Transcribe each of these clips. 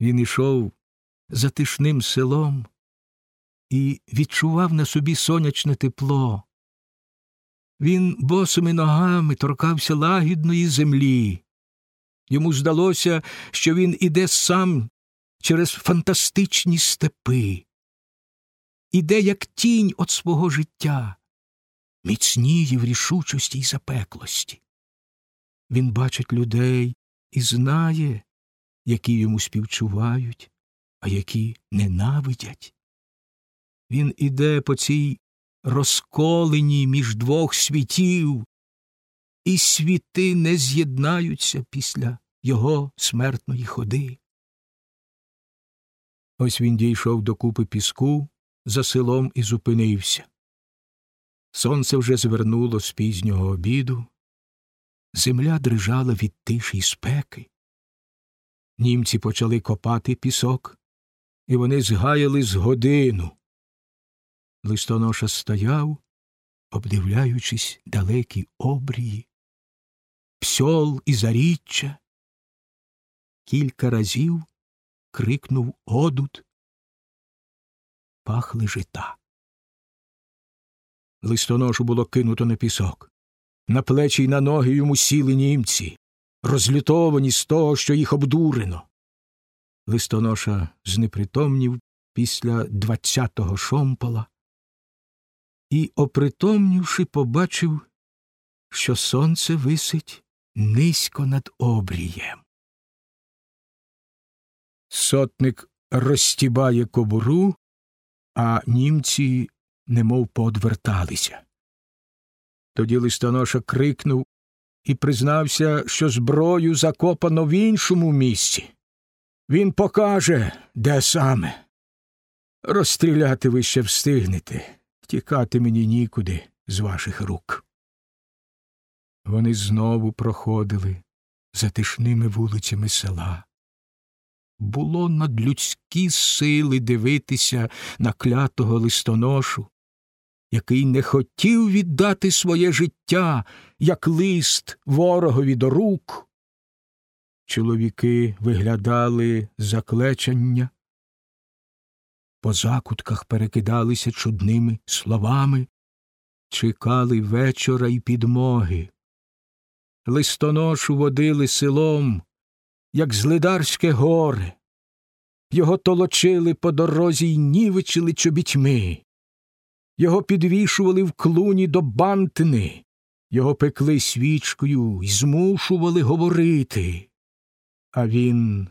Він ішов затишним селом і відчував на собі сонячне тепло. Він босими ногами торкався лагідної землі. Йому здалося, що він іде сам через фантастичні степи, іде, як тінь від свого життя, міцніє в рішучості й запеклості. Він бачить людей і знає, які йому співчувають, а які ненавидять. Він іде по цій розколеній між двох світів, і світи не з'єднаються після його смертної ходи. Ось він дійшов до купи піску за селом і зупинився. Сонце вже звернуло з пізнього обіду, земля дрижала від тиші й спеки. Німці почали копати пісок, і вони згаяли з годину. Листоноша стояв, обдивляючись далекі обрії, псьол і заріччя. Кілька разів крикнув одут. Пахли жита. Листоношу було кинуто на пісок. На плечі й на ноги йому сіли німці, розлютовані з того, що їх обдурено. Листоноша знепритомнів після двадцятого шомпола і, опритомнівши, побачив, що сонце висить низько над обрієм. Сотник розстібає кобуру, а німці немов поодверталися. Тоді листоноша крикнув і признався, що зброю закопано в іншому місці. Він покаже, де саме. Розстріляти ви ще встигнете, тікати мені нікуди з ваших рук. Вони знову проходили затишними вулицями села. Було надлюдські сили дивитися на клятого листоношу, який не хотів віддати своє життя, як лист ворогові до рук. Чоловіки виглядали заклечення, по закутках перекидалися чудними словами, чекали вечора й підмоги. Листоношу водили селом, як злидарське горе. Його толочили по дорозі й нівичили чобітьми. Його підвішували в клуні до бантини, його пекли свічкою і змушували говорити. А він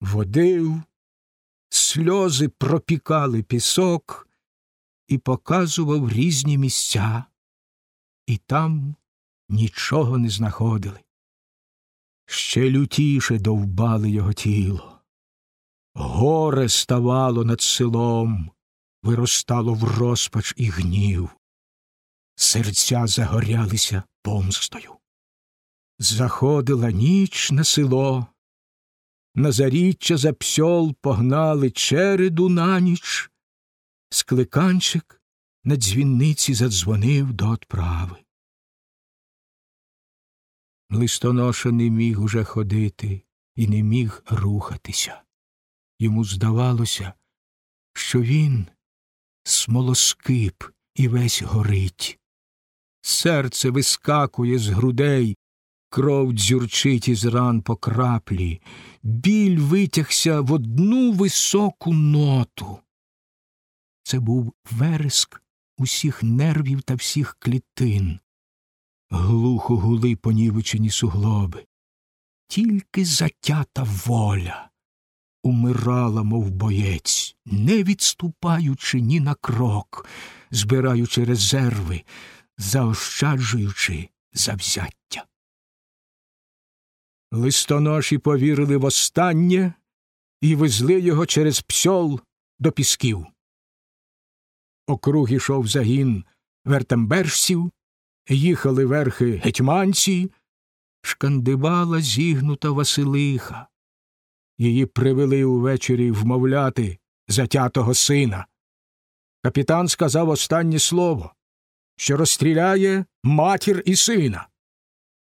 водив, сльози пропікали пісок і показував різні місця, і там нічого не знаходили. Ще лютіше довбали його тіло. Горе ставало над селом, виростало в розпач і гнів. Серця загорялися помстою. Заходила ніч на село, на заріччя за псьол погнали череду на ніч. Скликанчик на дзвінниці задзвонив до отправи. Листоноша не міг уже ходити і не міг рухатися. Йому здавалося, що він смолоскип і весь горить. Серце вискакує з грудей, кров дзюрчить із ран по краплі, біль витягся в одну високу ноту. Це був вереск усіх нервів та всіх клітин. Глухо гули понівечені суглоби. Тільки затята воля умирала, мов боєць, не відступаючи ні на крок, збираючи резерви, заощаджуючи завзяття. Листоноші повірили в останнє і везли його через псьол до пісків. Округ ішов загін вертембержців, їхали верхи гетьманці, шкандивала зігнута Василиха. Її привели увечері вмовляти затятого сина. Капітан сказав останнє слово, що розстріляє матір і сина.